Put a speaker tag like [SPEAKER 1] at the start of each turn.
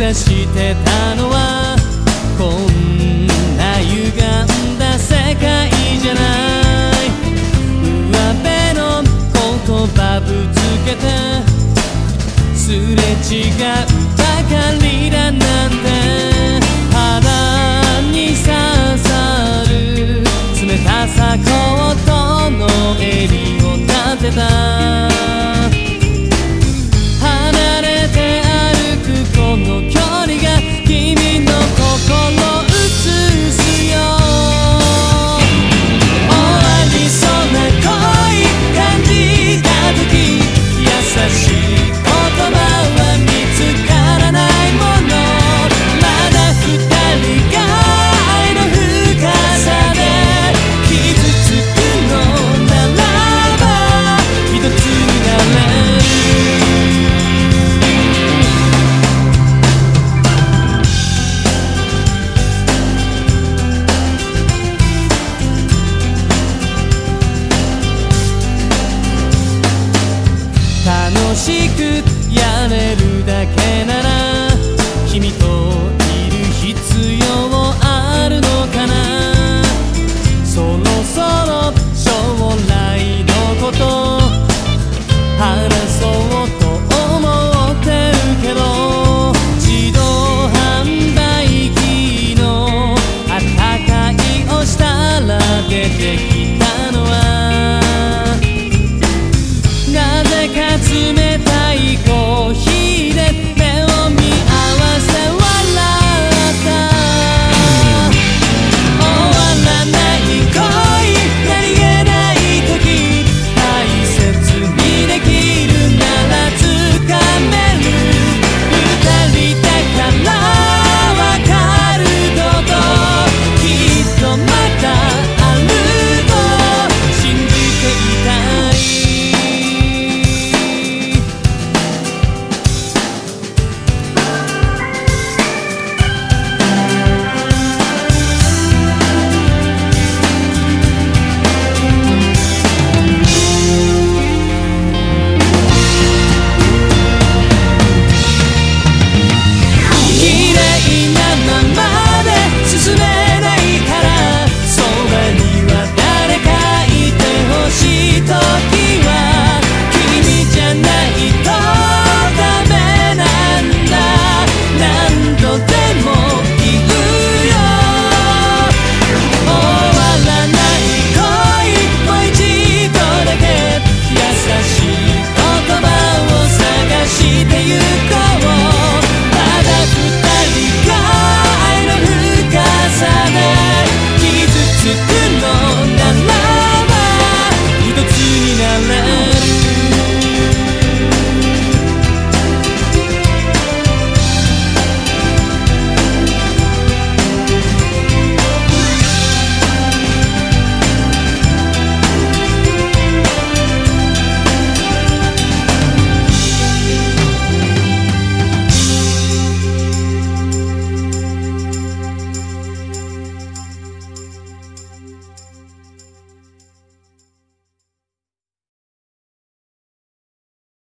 [SPEAKER 1] 指してたのはこんな歪んだ世界じゃない。楽しくやれる